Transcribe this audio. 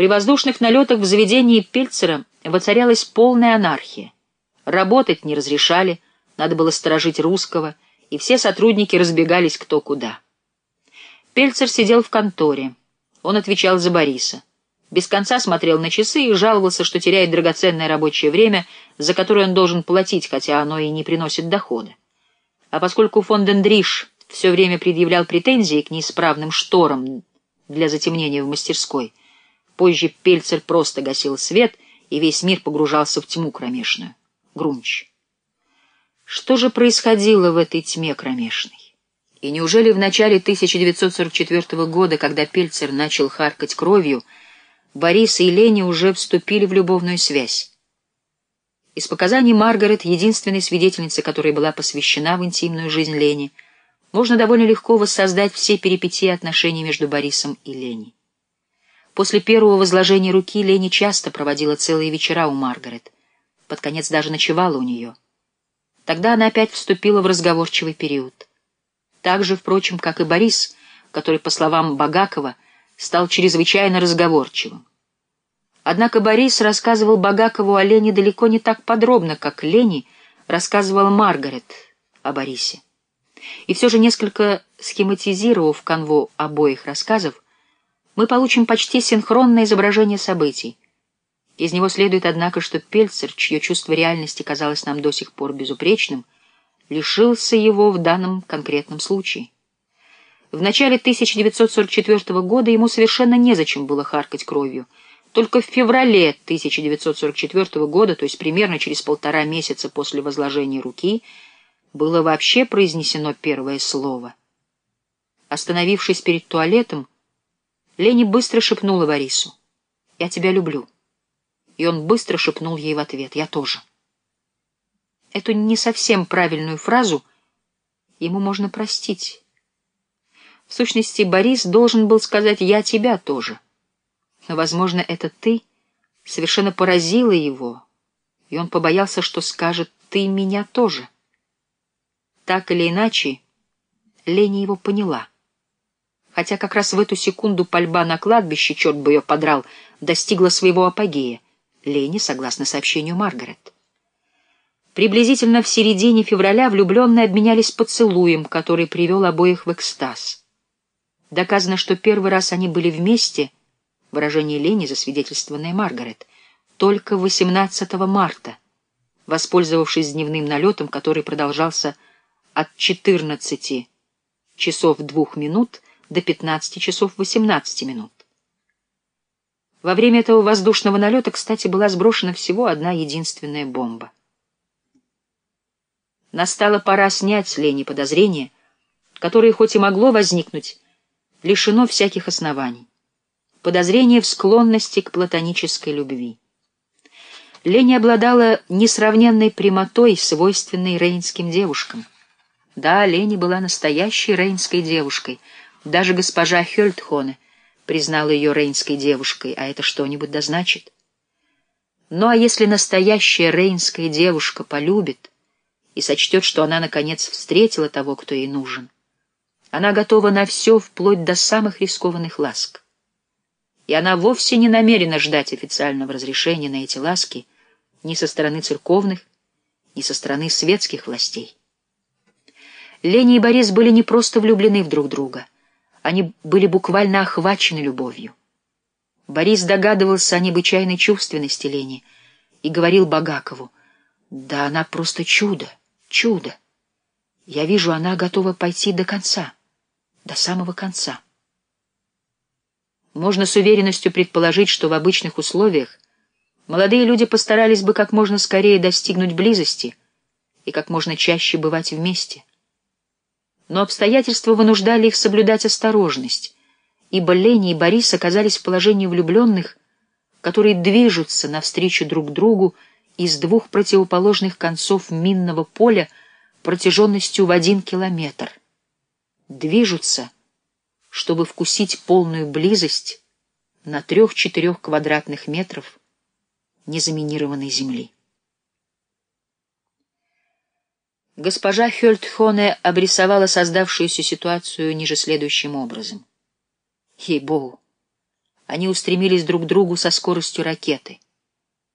При воздушных налетах в заведении Пельцера воцарялась полная анархия. Работать не разрешали, надо было сторожить русского, и все сотрудники разбегались кто куда. Пельцер сидел в конторе. Он отвечал за Бориса. Без конца смотрел на часы и жаловался, что теряет драгоценное рабочее время, за которое он должен платить, хотя оно и не приносит дохода. А поскольку фон Дендриш все время предъявлял претензии к неисправным шторам для затемнения в мастерской, Позже Пельцер просто гасил свет, и весь мир погружался в тьму кромешную. Грунч. Что же происходило в этой тьме кромешной? И неужели в начале 1944 года, когда Пельцер начал харкать кровью, Борис и Лени уже вступили в любовную связь? Из показаний Маргарет, единственной свидетельницы, которая была посвящена в интимную жизнь Лени, можно довольно легко воссоздать все перипетии отношений между Борисом и Леней. После первого возложения руки Лени часто проводила целые вечера у Маргарет. Под конец даже ночевала у нее. Тогда она опять вступила в разговорчивый период. Так же, впрочем, как и Борис, который, по словам Багакова, стал чрезвычайно разговорчивым. Однако Борис рассказывал Багакову о Лене далеко не так подробно, как Лени рассказывала Маргарет о Борисе. И все же несколько схематизировав канву обоих рассказов, мы получим почти синхронное изображение событий. Из него следует, однако, что Пельцер, чье чувство реальности казалось нам до сих пор безупречным, лишился его в данном конкретном случае. В начале 1944 года ему совершенно незачем было харкать кровью. Только в феврале 1944 года, то есть примерно через полтора месяца после возложения руки, было вообще произнесено первое слово. Остановившись перед туалетом, Лени быстро шепнула Борису. «Я тебя люблю». И он быстро шепнул ей в ответ. «Я тоже». Эту не совсем правильную фразу ему можно простить. В сущности, Борис должен был сказать «я тебя тоже». Но, возможно, это «ты» совершенно поразило его, и он побоялся, что скажет «ты меня тоже». Так или иначе, Лени его поняла хотя как раз в эту секунду пальба на кладбище, черт бы ее подрал, достигла своего апогея. Лени, согласно сообщению Маргарет. Приблизительно в середине февраля влюбленные обменялись поцелуем, который привел обоих в экстаз. Доказано, что первый раз они были вместе, выражение Лени, засвидетельствованное Маргарет, только 18 марта, воспользовавшись дневным налетом, который продолжался от 14 часов двух минут до 15 часов 18 минут. Во время этого воздушного налета, кстати, была сброшена всего одна единственная бомба. Настала пора снять с Лени подозрение, которое хоть и могло возникнуть, лишено всяких оснований. Подозрение в склонности к платонической любви. Лени обладала несравненной прямотой, свойственной рейнским девушкам. Да, Лени была настоящей рейнской девушкой — даже госпожа Хёльдхоне признала ее рейнской девушкой, а это что-нибудь да значит. Ну а если настоящая рейнская девушка полюбит и сочтет, что она, наконец, встретила того, кто ей нужен, она готова на все, вплоть до самых рискованных ласк. И она вовсе не намерена ждать официального разрешения на эти ласки ни со стороны церковных, ни со стороны светских властей. Лени и Борис были не просто влюблены в друг друга — они были буквально охвачены любовью. Борис догадывался о необычайной чувственности Лени и говорил Багакову, «Да она просто чудо, чудо. Я вижу, она готова пойти до конца, до самого конца». Можно с уверенностью предположить, что в обычных условиях молодые люди постарались бы как можно скорее достигнуть близости и как можно чаще бывать вместе но обстоятельства вынуждали их соблюдать осторожность, ибо Лени и Борис оказались в положении влюбленных, которые движутся навстречу друг другу из двух противоположных концов минного поля протяженностью в один километр. Движутся, чтобы вкусить полную близость на трех-четырех квадратных метров незаминированной земли. Госпожа Хёльтхоне обрисовала создавшуюся ситуацию ниже следующим образом. Ей-богу, Они устремились друг к другу со скоростью ракеты.